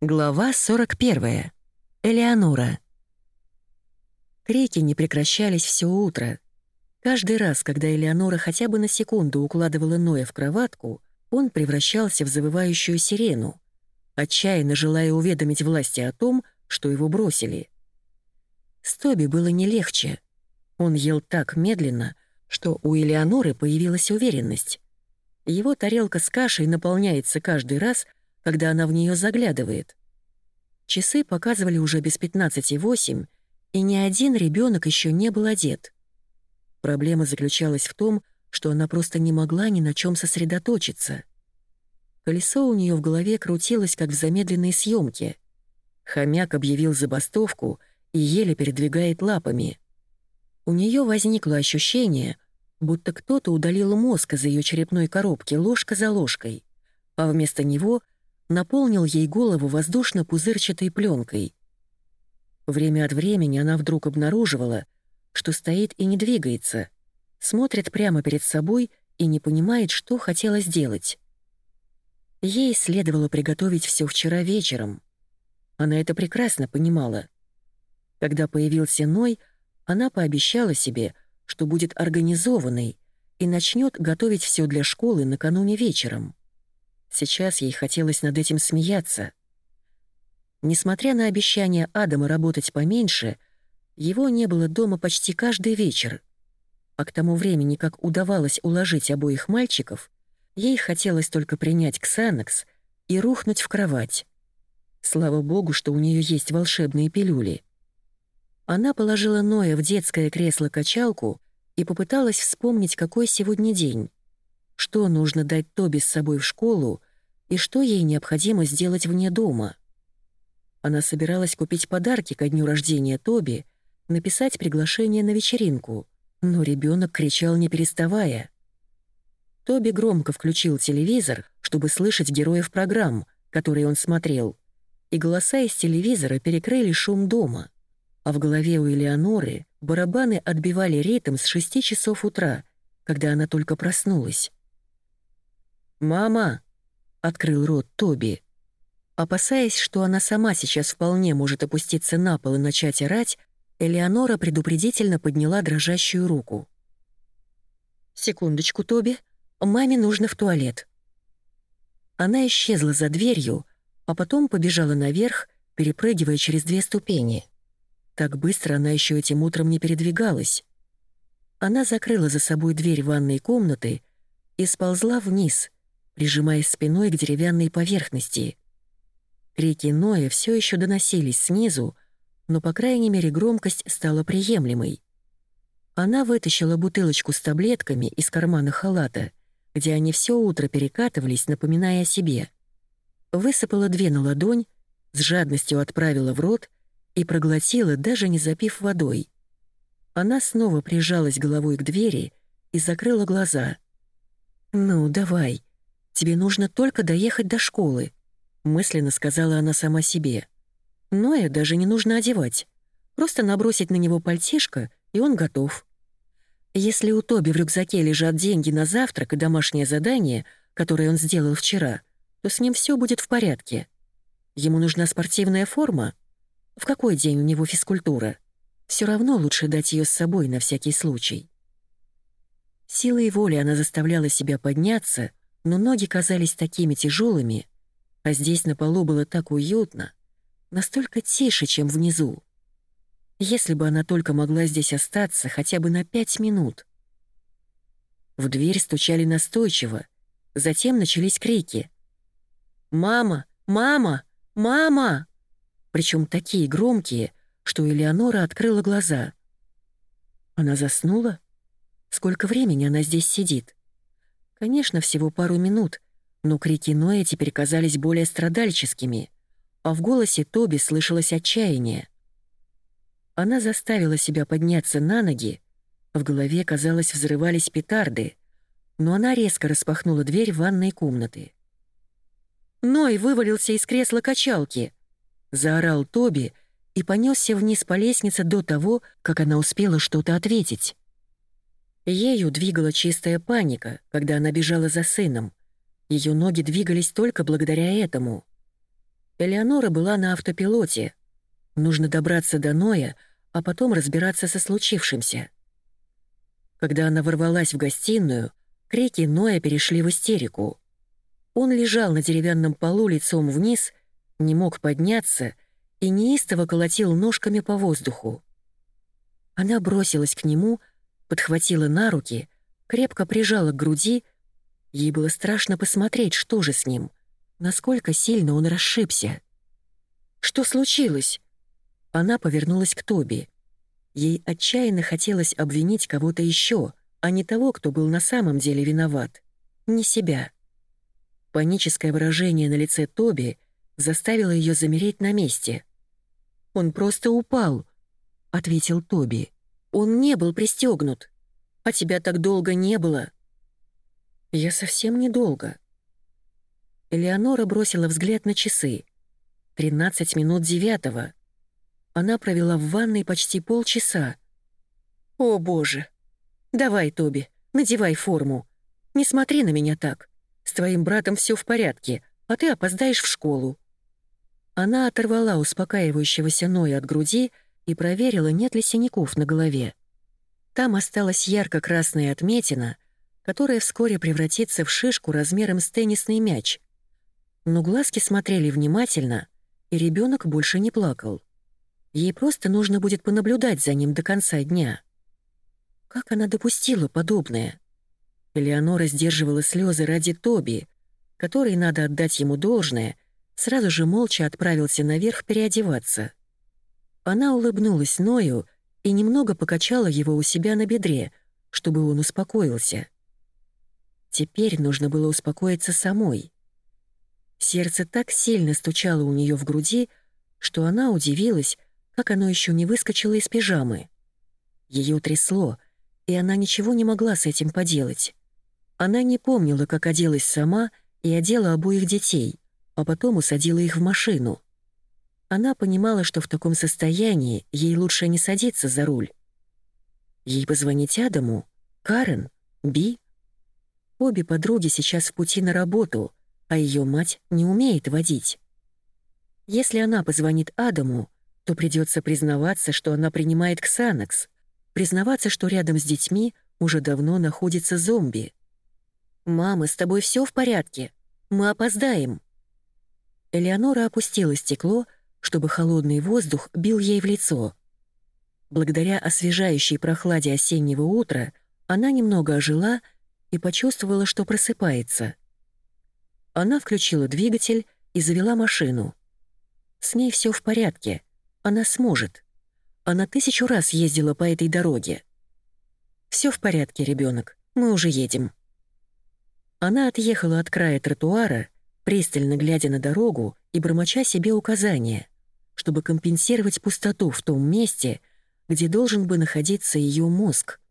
Глава 41. Элеонора. Крики не прекращались все утро. Каждый раз, когда Элеонора хотя бы на секунду укладывала Ноя в кроватку, он превращался в завывающую сирену, отчаянно желая уведомить власти о том, что его бросили. С Тоби было не легче. Он ел так медленно, что у Элеоноры появилась уверенность. Его тарелка с кашей наполняется каждый раз — когда она в нее заглядывает. Часы показывали уже без 15,8, и ни один ребенок еще не был одет. Проблема заключалась в том, что она просто не могла ни на чем сосредоточиться. Колесо у нее в голове крутилось, как в замедленной съемке. Хомяк объявил забастовку и еле передвигает лапами. У нее возникло ощущение, будто кто-то удалил мозг из ее черепной коробки ложка за ложкой, а вместо него — наполнил ей голову воздушно-пузырчатой пленкой. Время от времени она вдруг обнаруживала, что стоит и не двигается, смотрит прямо перед собой и не понимает, что хотела сделать. Ей следовало приготовить все вчера вечером. Она это прекрасно понимала. Когда появился Ной, она пообещала себе, что будет организованной и начнет готовить все для школы накануне вечером. Сейчас ей хотелось над этим смеяться. Несмотря на обещание Адама работать поменьше, его не было дома почти каждый вечер. А к тому времени, как удавалось уложить обоих мальчиков, ей хотелось только принять Ксанакс и рухнуть в кровать. Слава богу, что у нее есть волшебные пилюли. Она положила Ноя в детское кресло-качалку и попыталась вспомнить, какой сегодня день что нужно дать Тоби с собой в школу и что ей необходимо сделать вне дома. Она собиралась купить подарки ко дню рождения Тоби, написать приглашение на вечеринку, но ребенок кричал не переставая. Тоби громко включил телевизор, чтобы слышать героев программ, которые он смотрел, и голоса из телевизора перекрыли шум дома. А в голове у Элеоноры барабаны отбивали ритм с шести часов утра, когда она только проснулась. «Мама!» — открыл рот Тоби. Опасаясь, что она сама сейчас вполне может опуститься на пол и начать орать, Элеонора предупредительно подняла дрожащую руку. «Секундочку, Тоби. Маме нужно в туалет». Она исчезла за дверью, а потом побежала наверх, перепрыгивая через две ступени. Так быстро она еще этим утром не передвигалась. Она закрыла за собой дверь ванной комнаты и сползла вниз — прижимаясь спиной к деревянной поверхности. Крики Ноя все еще доносились снизу, но, по крайней мере, громкость стала приемлемой. Она вытащила бутылочку с таблетками из кармана халата, где они все утро перекатывались, напоминая о себе. Высыпала две на ладонь, с жадностью отправила в рот и проглотила, даже не запив водой. Она снова прижалась головой к двери и закрыла глаза. «Ну, давай, «Тебе нужно только доехать до школы», — мысленно сказала она сама себе. Ноя даже не нужно одевать. Просто набросить на него пальтишко, и он готов. Если у Тоби в рюкзаке лежат деньги на завтрак и домашнее задание, которое он сделал вчера, то с ним все будет в порядке. Ему нужна спортивная форма? В какой день у него физкультура? Все равно лучше дать ее с собой на всякий случай. Силой воли она заставляла себя подняться — но ноги казались такими тяжелыми, а здесь на полу было так уютно, настолько тише, чем внизу. Если бы она только могла здесь остаться хотя бы на пять минут. В дверь стучали настойчиво, затем начались крики. «Мама! Мама! Мама!» Причем такие громкие, что Элеонора открыла глаза. Она заснула? Сколько времени она здесь сидит? Конечно, всего пару минут, но крики Ноя теперь казались более страдальческими, а в голосе Тоби слышалось отчаяние. Она заставила себя подняться на ноги, в голове, казалось, взрывались петарды, но она резко распахнула дверь ванной комнаты. «Ной вывалился из кресла качалки!» — заорал Тоби и понесся вниз по лестнице до того, как она успела что-то ответить. Ею двигала чистая паника, когда она бежала за сыном. Ее ноги двигались только благодаря этому. Элеонора была на автопилоте. Нужно добраться до Ноя, а потом разбираться со случившимся. Когда она ворвалась в гостиную, крики Ноя перешли в истерику. Он лежал на деревянном полу лицом вниз, не мог подняться и неистово колотил ножками по воздуху. Она бросилась к нему, подхватила на руки, крепко прижала к груди. Ей было страшно посмотреть, что же с ним — насколько сильно он расшибся. «Что случилось?» Она повернулась к Тоби. Ей отчаянно хотелось обвинить кого-то еще, а не того, кто был на самом деле виноват. Не себя. Паническое выражение на лице Тоби заставило ее замереть на месте. «Он просто упал», — ответил Тоби. «Он не был пристегнут. А тебя так долго не было». «Я совсем недолго», Элеонора бросила взгляд на часы. Тринадцать минут девятого. Она провела в ванной почти полчаса. «О, боже! Давай, Тоби, надевай форму. Не смотри на меня так. С твоим братом все в порядке, а ты опоздаешь в школу». Она оторвала успокаивающегося Ноя от груди и проверила, нет ли синяков на голове. Там осталась ярко-красная отметина, которая вскоре превратится в шишку размером с теннисный мяч — но глазки смотрели внимательно, и ребенок больше не плакал. Ей просто нужно будет понаблюдать за ним до конца дня. Как она допустила подобное? Элеонора сдерживала слезы ради Тоби, который, надо отдать ему должное, сразу же молча отправился наверх переодеваться. Она улыбнулась Ною и немного покачала его у себя на бедре, чтобы он успокоился. Теперь нужно было успокоиться самой. Сердце так сильно стучало у нее в груди, что она удивилась, как оно еще не выскочило из пижамы. Ее трясло, и она ничего не могла с этим поделать. Она не помнила, как оделась сама и одела обоих детей, а потом усадила их в машину. Она понимала, что в таком состоянии ей лучше не садиться за руль. Ей позвонить Адаму? Карен? Би? Обе подруги сейчас в пути на работу — а ее мать не умеет водить. Если она позвонит Адаму, то придется признаваться, что она принимает Ксанакс, признаваться, что рядом с детьми уже давно находится зомби. «Мама, с тобой все в порядке? Мы опоздаем». Элеонора опустила стекло, чтобы холодный воздух бил ей в лицо. Благодаря освежающей прохладе осеннего утра она немного ожила и почувствовала, что просыпается — она включила двигатель и завела машину. С ней все в порядке. Она сможет. Она тысячу раз ездила по этой дороге. Все в порядке, ребенок. Мы уже едем. Она отъехала от края тротуара, пристально глядя на дорогу и бормоча себе указания, чтобы компенсировать пустоту в том месте, где должен бы находиться ее мозг —